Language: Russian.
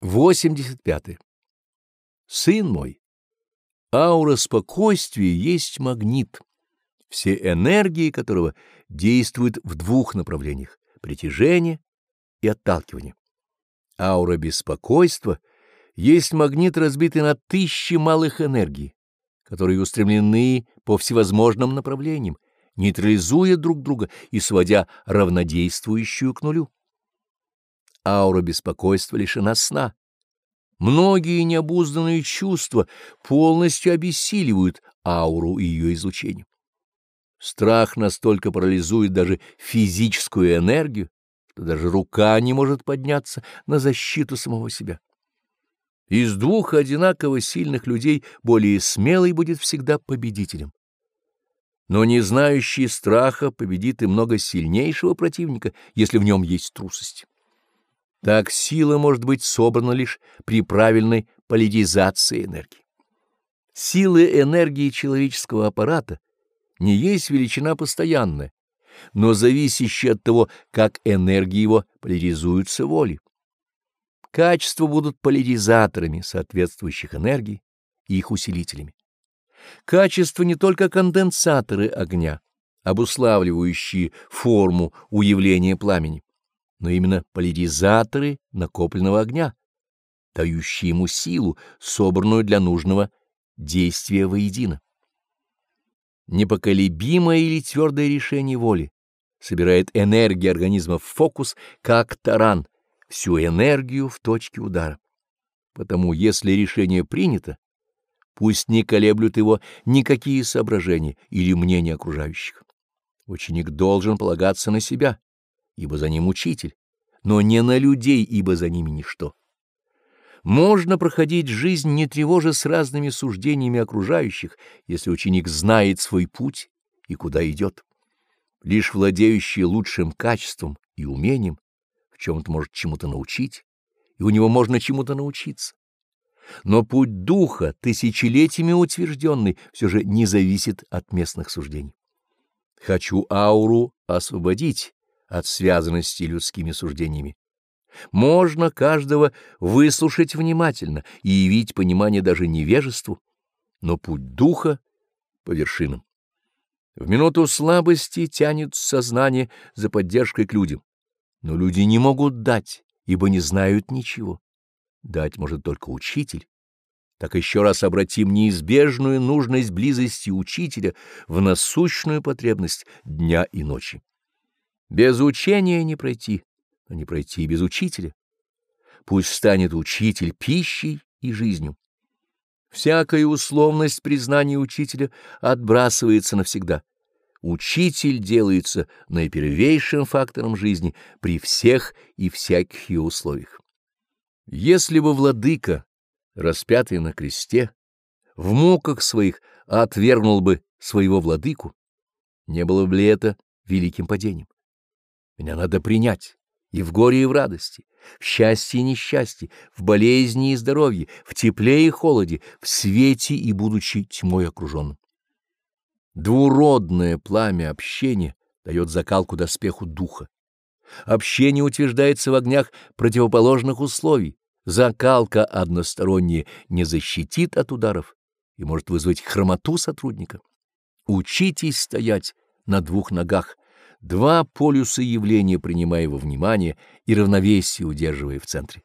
85. Сын мой, аура спокойствия есть магнит, все энергии которого действуют в двух направлениях — притяжение и отталкивание. Аура беспокойства есть магнит, разбитый на тысячи малых энергий, которые устремлены по всевозможным направлениям, нейтрализуя друг друга и сводя равнодействующую к нулю аура беспокойства лишена сна. Многие необузданные чувства полностью обессиливают ауру и ее излучение. Страх настолько парализует даже физическую энергию, что даже рука не может подняться на защиту самого себя. Из двух одинаково сильных людей более смелый будет всегда победителем. Но не знающий страха победит и много сильнейшего противника, если в нем есть трусость. Так сила может быть собрана лишь при правильной поляризации энергии. Силы энергии человеческого аппарата не есть величина постоянная, но зависящая от того, как энергии его поляризуются волей. Качества будут поляризаторами соответствующих энергий и их усилителями. Качества не только конденсаторы огня, обуславливающие форму уявления пламени, но именно поляризаторы накопленного огня, дающие ему силу, собранную для нужного действия воедино. Непоколебимое или твердое решение воли собирает энергию организма в фокус, как таран, всю энергию в точке удара. Потому, если решение принято, пусть не колеблют его никакие соображения или мнения окружающих. Ученик должен полагаться на себя ибо за ним учитель, но не на людей, ибо за ними ничто. Можно проходить жизнь, не тревожа с разными суждениями окружающих, если ученик знает свой путь и куда идет. Лишь владеющий лучшим качеством и умением в чем-то может чему-то научить, и у него можно чему-то научиться. Но путь духа, тысячелетиями утвержденный, все же не зависит от местных суждений. Хочу ауру освободить от связанности людскими суждениями. Можно каждого выслушать внимательно и явить понимание даже невежеству, но путь духа по вершинам. В минуту слабости тянет сознание за поддержкой к людям, но люди не могут дать, ибо не знают ничего. Дать может только учитель. Так еще раз обратим неизбежную нужность близости учителя в насущную потребность дня и ночи. Без учения не пройти, но не пройти и без учителя. Пусть станет учитель пищей и жизнью. Всякая условность признания учителя отбрасывается навсегда. Учитель делается наипервейшим фактором жизни при всех и всяких ее условиях. Если бы владыка, распятый на кресте, в муках своих отвергнул бы своего владыку, не было бы ли это великим падением? Меня надо принять и в горе, и в радости, в счастье и несчастье, в болезни и здоровье, в тепле и холоде, в свете и будучи тьмой окруженным. Двуродное пламя общения дает закалку доспеху духа. Общение утверждается в огнях противоположных условий. Закалка односторонняя не защитит от ударов и может вызвать хромоту сотрудника. Учитесь стоять на двух ногах, два полюса явления принимая во внимание и равновесие удерживая в центре.